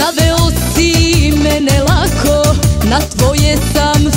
Zaveo si mene lako, na tvoje sam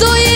что я